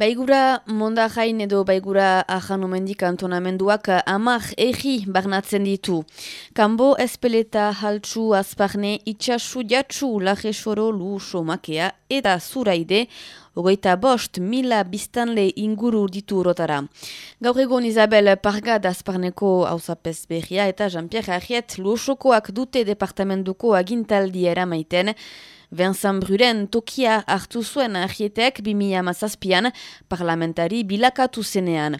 Baigura mondajain edo baigura ajanumendik antonamenduak amak egi barnatzen ditu. Kambo espeleta haltsu azparne itxasu jatsu laje soro lu somakea eta zuraide Ogoita bost, mila biztanle inguru ditu rotara. Gaur egon Isabel Pargad azparneko hausapez behia eta Jean-Pierre Arriet luosokoak dute departamentuko agintaldi eramaiten. Vincent Bruren tokia hartu zuen argietek 2000 mazazpian parlamentari bilakatu zenean.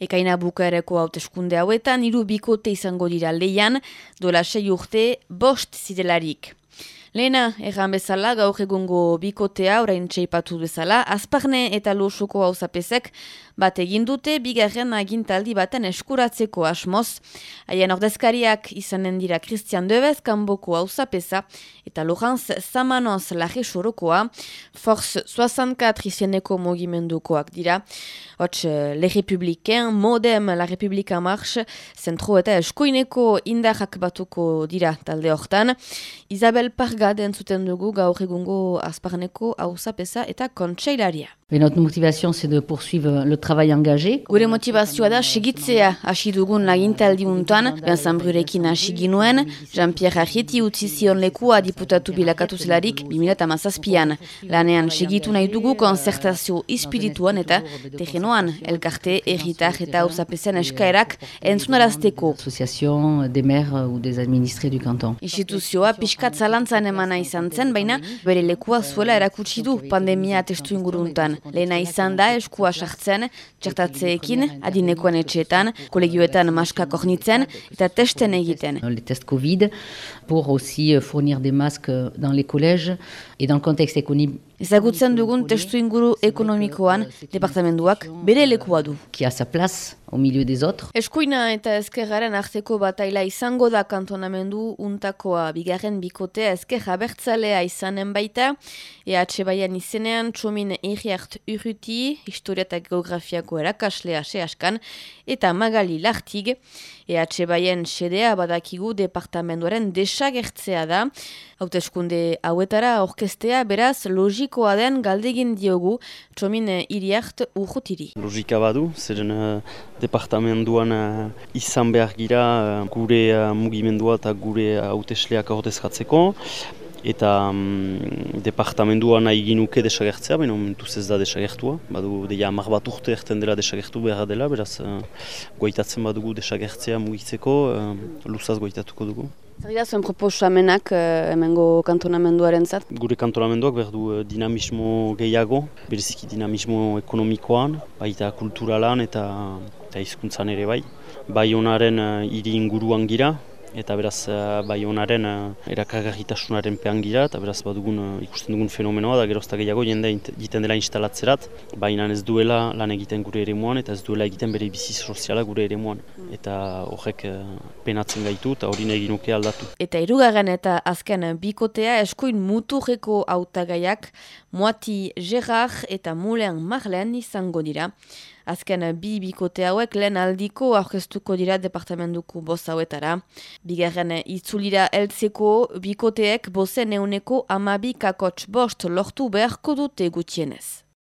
Ekaina bukaereko hauteskunde hauetan iru bikote izango dira leian, dola sei urte bost zidelarik. Lehena, erran bezala, gaur egungo bikotea, orain txeipatu bezala, azparne eta losoko hau zapesek, bat egin dute bigarren agintaldi baten eskuratzeko asmoz. Haien ordezkariak izanen dira Christian Debez kanboko hauzapesa eta Lorenz Samanoz laje sorokoa, Force 64 izeneko mogimendukoak dira. Hots, Le Republiken, Modem, La Republika March, zentro eta eskoineko indarrak batuko dira talde hortan. Isabel Parga den zuten dugu gaur egungo azparneko hauzapesa eta kontseilaria. Notre motivation, c'est de poursuivre le travail engagé. Gure motivazioa da segitzea hasi dugun lagintaldi untan, Vincent Brurekin hasi ginuen, Jean-Pierre Arrieti utzi zion lekua diputatu bilakatu zelarik 2008an. Lanean segitu nahi dugu konzertazio espirituan eta terrenoan elkarte, erritar eta usapezen eskaerak entzunarazteko. Association des maires ou des administrés du canton. Instituzioa pixkat zalantzan emana izan zen, baina bere lekua zuela erakutsi du pandemia testu inguruntan. Lehena izan da eskua sartzen, txertatzeekin, adinekoan etxeetan, kolegioetan maska kornitzen eta testen egiten. Les tests Covid pour aussi euh, fournir des masques dans les collèges et dans le contexte économique Ezagutzen dugun testu inguru ekonomikoan departamentuak bere lekua du. qui a sa place au milieu des autres. Eskuina eta ezkerraren arteko bataila izango da kantonamendu untakoa bigarren bikotea ezker abertzalea izanen baita, EH Baian izenean txomin Iriart Urruti, historia eta geografiako erakaslea sehaskan, eta Magali Lartig, EH Baien sedea badakigu departamentuaren desagertzea da, hauteskunde hauetara orkestea beraz logikoa den galdegin diogu txomin Iriart Urrutiri. Logika badu, zeren uh, departamentuan uh, izan behar gira uh, gure uh, mugimendua eta gure hautesleak ordezkatzeko. Eta um, departamentua nahi ginuke desagertzea, baina momentuz ez da desagertua. Badu, deia amar bat urte erten dela desagertu behar dela, beraz uh, goitatzen badugu desagertzea mugitzeko, uh, luzaz goitatuko dugu. Zer dira zuen proposamenak uh, hemengo kantonamenduaren zat? Gure kantonamenduak behar du eh, dinamismo gehiago, bereziki dinamismo ekonomikoan, baita kulturalan eta, eta hizkuntzan ere bai. Bai honaren uh, hiri inguruan gira, eta beraz uh, bai honaren uh, erakargarritasunaren pean gira, eta beraz badugun uh, ikusten dugun fenomenoa da gerozta gehiago jende egiten dela instalatzerat, baina ez duela lan egiten gure eremuan eta ez duela egiten bere bizi soziala gure eremuan. Eta horrek penatzen gaitu eta hori nahi ginuke aldatu. Eta irugarren eta azken bikotea eskuin muturreko hautagaiak Moati Gerard eta Mulen Marlen izango dira. Azken bi bikote hauek lehen aldiko aurkeztuko dira departamentuko boz hauetara. Bigarren itzulira heltzeko bikoteek bozen euneko amabi kakotx bost lortu beharko dute gutienez.